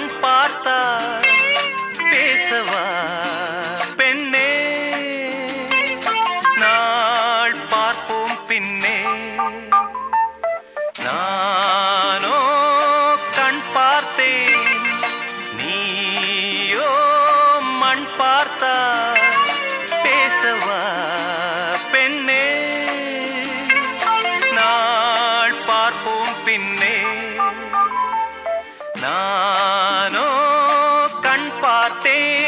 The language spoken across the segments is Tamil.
பெண் பார்த்தா பேசவா? பெண்ணே நாள் பார்ப்போம் பின்னே. நானோ கண் பார்த்தேன் நீயோ மண் பார்த்தா பேசவா? கண்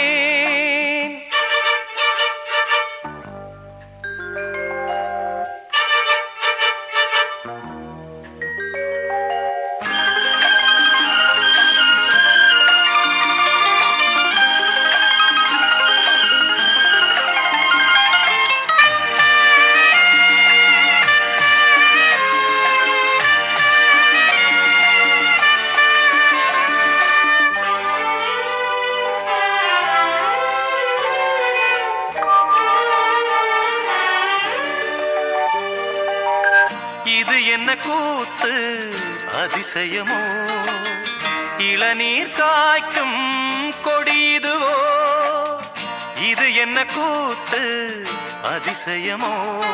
என்ன கூத்து? அதிசயமோ? இளநீர் காய்க்கும் கொடி இதுவோ இது என்ன கூத்து? அதிசயமோ?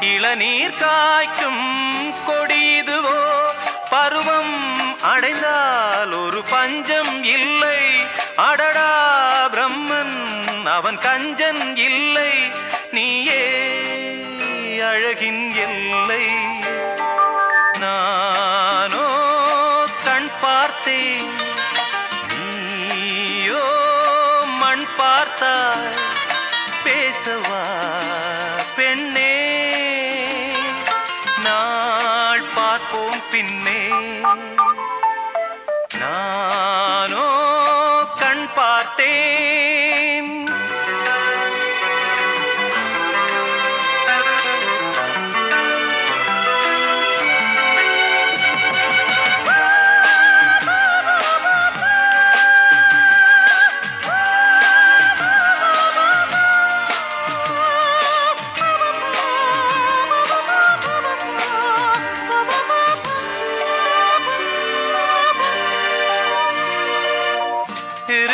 இளநீர் காய்க்கும் கொடி இதுவோ பருவம் அடைந்தால் ஒரு பஞ்சம் இல்லை. அடடா பிரம்மன் அவன் கஞ்சன் இல்லை. நீயே அழகின் எல்லை. நானோ கண் பார்த்தேன். நீயோ மண் பார்த்தாய். பேசவா பெண்ணே. நாள் பார்ப்போம் பின்னே. நானோ கண் பார்த்தேன்.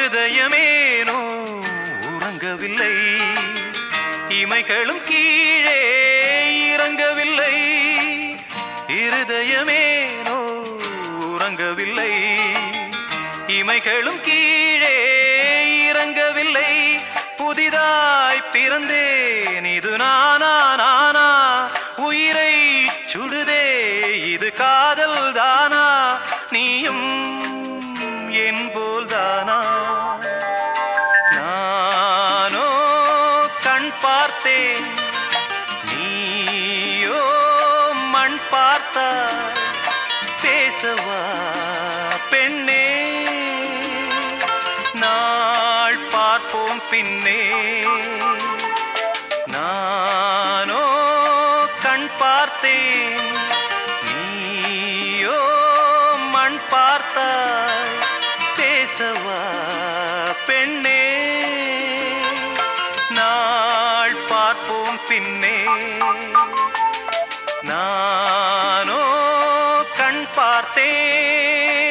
இருதயமேனோ உறங்கவில்லை இமைகளும் கீழே இறங்கவில்லை. இருதயமேனோ உறங்கவில்லை இமைகளும் கீழே இறங்கவில்லை. புதிதாய் பிறந்தேன் இது நானா நானா. உயிரை சுடுதே இது காதல் தானா. நீயும் என் போல் தானா. நீயோ மண் பார்த்தா பேசவா பெண்ணே? நாள் பார்ப்போம் பின்னே. நானோ கண் பார்த்தேன். நீயோ மண் பார்த்தா பேசவா பெண்ணே? நான் பார்ப்போம் பின்னே. நானோ கண் பார்த்தேன்.